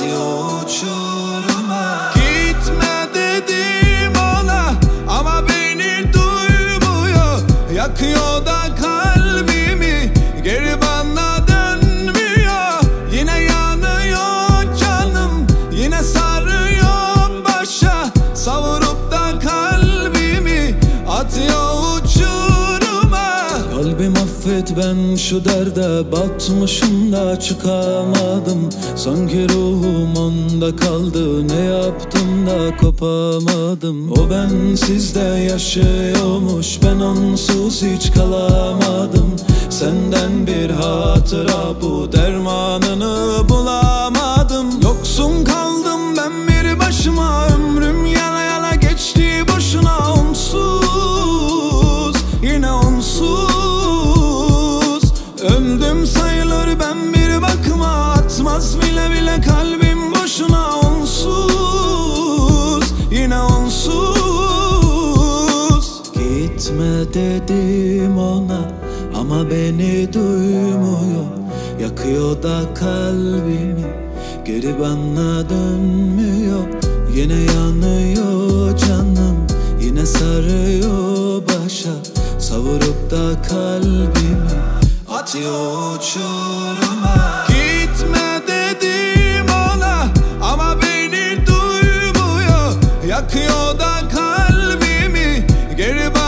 Bizi uçurma Kalbim affet ben şu derde batmışım da çıkamadım. Sanki ruhum onda kaldı ne yaptım da kopamadım? O ben sizde yaşıyormuş ben onsuz hiç kalamadım. Senden bir hatıra bu dermanını bulamadım. Yoksun kaldım ben bir başıma Gitme dedim ona ama beni duymuyor. Yakıyor da kalbimi geri bana dönmüyor. Yine yanıyor canım yine sarıyor başa. Savurup da kalbimi atıyor uçuruma. Gitme dedim ona ama beni duymuyor. Yakıyor da kalbimi geri bana